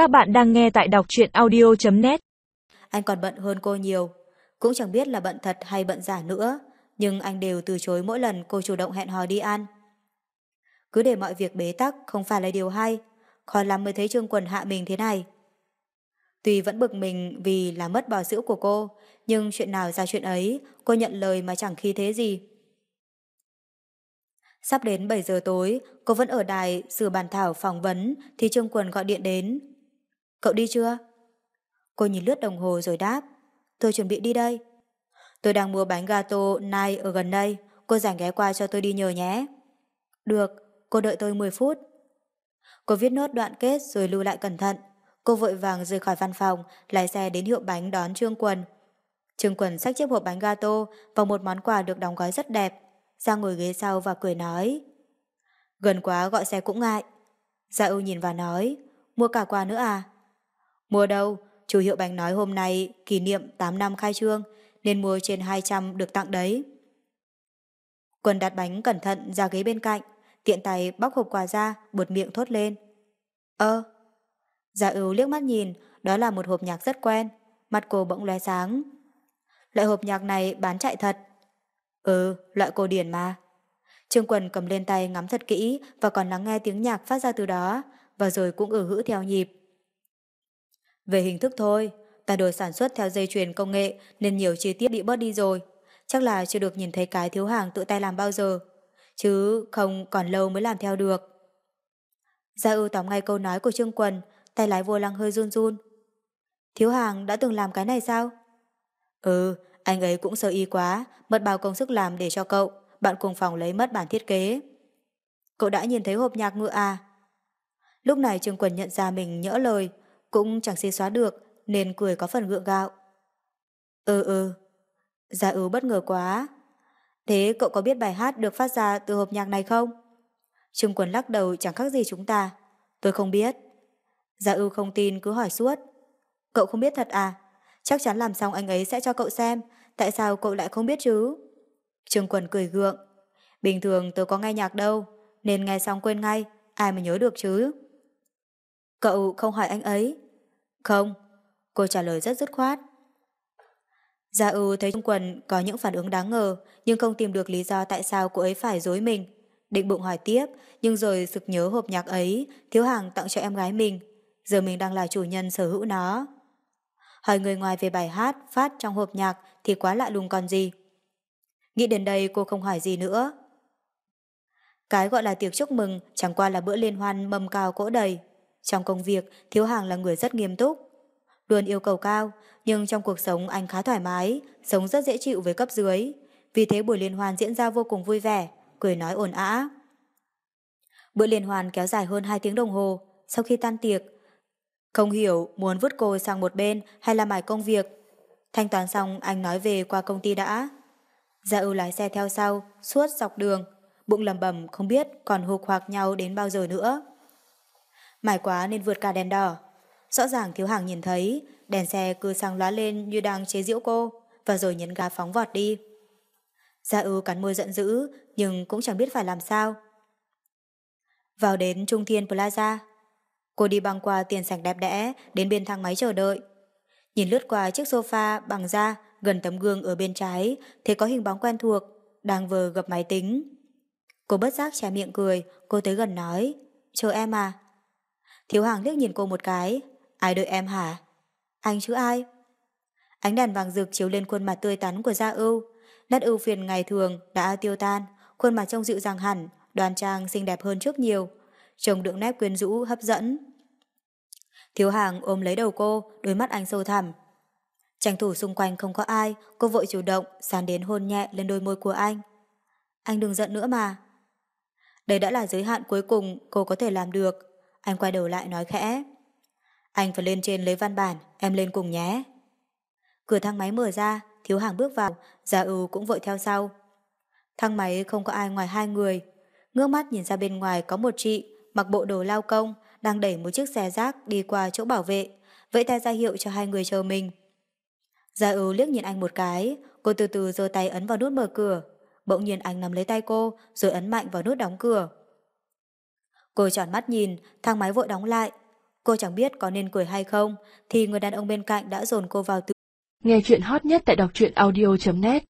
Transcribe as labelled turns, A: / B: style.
A: Các bạn đang nghe tại đọc truyện audio.net
B: Anh còn bận hơn cô nhiều. Cũng chẳng biết là bận thật hay bận giả nữa, nhưng anh đều từ chối mỗi lần cô chủ động hẹn hò đi ăn. Cứ để mọi việc bế tắc không phải là điều hay, khó lắm mới thấy Trương Quần hạ mình thế này. Tuy vẫn bực mình vì là mất bò sữa của cô, nhưng chuyện nào ra chuyện ấy, cô nhận lời mà chẳng khi thế gì. Sắp đến 7 giờ tối, cô vẫn ở đài sửa bàn thảo phỏng vấn thì Trương Quần gọi điện đến. Cậu đi chưa? Cô nhìn lướt đồng hồ rồi đáp. Tôi chuẩn bị đi đây. Tôi đang mua bánh gato nai ở gần đây. Cô rảnh ghé qua cho tôi đi nhờ nhé. Được, cô đợi tôi 10 phút. Cô viết nốt đoạn kết rồi lưu lại cẩn thận. Cô vội vàng rời khỏi văn phòng, lái xe đến hiệu bánh đón Trương Quần. Trương Quần xách chiếc hộp bánh gato và một món quà được đóng gói rất đẹp. Ra ngồi ghế sau và cười nói. Gần quá gọi xe cũng ngại. Dạ Gia ưu nhìn và nói, mua cả quà nữa à? Mua đâu, chủ hiệu bánh nói hôm nay kỷ niệm 8 năm khai trương, nên mua trên 200 được tặng đấy. Quân đặt bánh cẩn thận ra ghế bên cạnh, tiện tay bóc hộp quà ra, buột miệng thốt lên. Ơ! Gia ưu liếc mắt nhìn, đó là một hộp nhạc rất quen, mặt cô bỗng lóe sáng. Loại hộp nhạc này bán chạy thật. Ừ, loại cổ điển mà. Trương Quần cầm lên tay ngắm thật kỹ và còn lắng nghe tiếng nhạc phát ra từ đó, và rồi cũng ử hữ theo nhịp. Về hình thức thôi, ta đổi sản xuất theo dây chuyền công nghệ nên nhiều chi tiết bị bớt đi rồi. Chắc là chưa được nhìn thấy cái thiếu hàng tự tay làm bao giờ. Chứ không còn lâu mới làm theo được. Gia ưu tóm ngay câu nói của Trương Quần, tay lái vô lăng hơi run run. Thiếu hàng đã từng làm cái này sao? Ừ, anh ấy cũng sơ y quá, mất bao công sức làm để cho cậu, bạn cùng phòng lấy mất bản thiết kế. Cậu đã nhìn thấy hộp nhạc ngựa à? Lúc này Trương Quần nhận ra mình nhỡ lời, cũng chẳng xê xóa được, nên cười có phần gượng gạo. Ừ ừ, Gia ưu bất ngờ quá. Thế cậu có biết bài hát được phát ra từ hộp nhạc này không? Trương Quần lắc đầu chẳng khác gì chúng ta. Tôi không biết. Gia ưu không tin cứ hỏi suốt. Cậu không biết thật à? Chắc chắn làm xong anh ấy sẽ cho cậu xem. Tại sao cậu lại không biết chứ? Trương Quần cười gượng. Bình thường tôi có nghe nhạc đâu, nên nghe xong quên ngay, ai mà nhớ được chứ? Cậu không hỏi anh ấy? Không, cô trả lời rất dứt khoát. Gia ưu thấy Trung Quần có những phản ứng đáng ngờ, nhưng không tìm được lý do tại sao cô ấy phải dối mình. Định bụng hỏi tiếp, nhưng rồi sực nhớ hộp nhạc ấy, thiếu hàng tặng cho em gái mình. Giờ mình đang là chủ nhân sở hữu nó. Hỏi người ngoài về bài hát phát trong hộp nhạc thì quá lạ lùng còn gì. Nghĩ đến đây cô không hỏi gì nữa. Cái gọi là tiệc chúc mừng chẳng qua là bữa liên hoan mâm cao cỗ đầy. Trong công việc, Thiếu Hàng là người rất nghiêm túc. Luôn yêu cầu cao, nhưng trong cuộc sống anh khá thoải mái, sống rất dễ chịu với cấp dưới. Vì thế buổi liên hoan diễn ra vô cùng vui vẻ, cười nói ồn ã. Bữa liên hoan kéo dài hơn 2 tiếng đồng hồ. Sau khi tan tiệc, không hiểu muốn vứt cô sang một bên hay là mải công việc. Thanh toán xong anh nói về qua công ty đã. Gia ưu lái xe theo sau, suốt dọc đường, bụng lầm bầm không biết còn hụt hoặc nhau đến bao giờ nữa. Mải quá nên vượt cả đèn đỏ. Rõ ràng thiếu hàng nhìn thấy, đèn xe cứ sáng lóa lên như đang chế giễu cô, và rồi nhấn ga phóng vọt đi. Gia ưu cắn môi giận dữ, nhưng cũng chẳng biết phải làm sao. Vào đến Trung Thiên Plaza, cô đi băng qua tiền sảnh đẹp đẽ đến bên thang máy chờ đợi. Nhìn lướt qua chiếc sofa bằng da gần tấm gương ở bên trái, thấy có hình bóng quen thuộc, đang vừa gập máy tính. Cô bất giác che miệng cười, cô tới gần nói, chờ em à. Thiếu hàng liếc nhìn cô một cái, ai đợi em hả? Anh chứ ai? Ánh đèn vàng rực chiếu lên khuôn mặt tươi tắn của Gia Ưu, nét ưu phiền ngày thường đã tiêu tan, khuôn mặt trông dịu dàng hẳn, đoan trang xinh đẹp hơn trước nhiều, trông đựng nét quyến rũ hấp dẫn. Thiếu hàng ôm lấy đầu cô, đôi mắt anh sâu thẳm. Tranh thủ xung quanh không có ai, cô vội chủ động, sàn đến hôn nhẹ lên đôi môi của anh. Anh đừng giận nữa mà. Đây đã là giới hạn cuối cùng cô có thể làm được. Anh quay đầu lại nói khẽ. Anh phải lên trên lấy văn bản, em lên cùng nhé. Cửa thang máy mở ra, thiếu hàng bước vào, Gia ưu cũng vội theo sau. Thang máy không có ai ngoài hai người. Ngước mắt nhìn ra bên ngoài có một chị, mặc bộ đồ lao công, đang đẩy một chiếc xe rác đi qua chỗ bảo vệ, vẫy tay ra hiệu cho hai người chờ mình. Gia ưu liếc nhìn anh một cái, cô từ từ giơ tay ấn vào nút mở cửa. Bỗng nhiên anh nắm lấy tay cô, rồi ấn mạnh vào nút đóng cửa. Cô tròn mắt nhìn, thang máy vội đóng lại. Cô chẳng biết có nên cười hay không, thì người đàn ông bên cạnh đã dồn cô vào tự.
A: Nghe chuyện hot nhất tại đọc truyện audio.net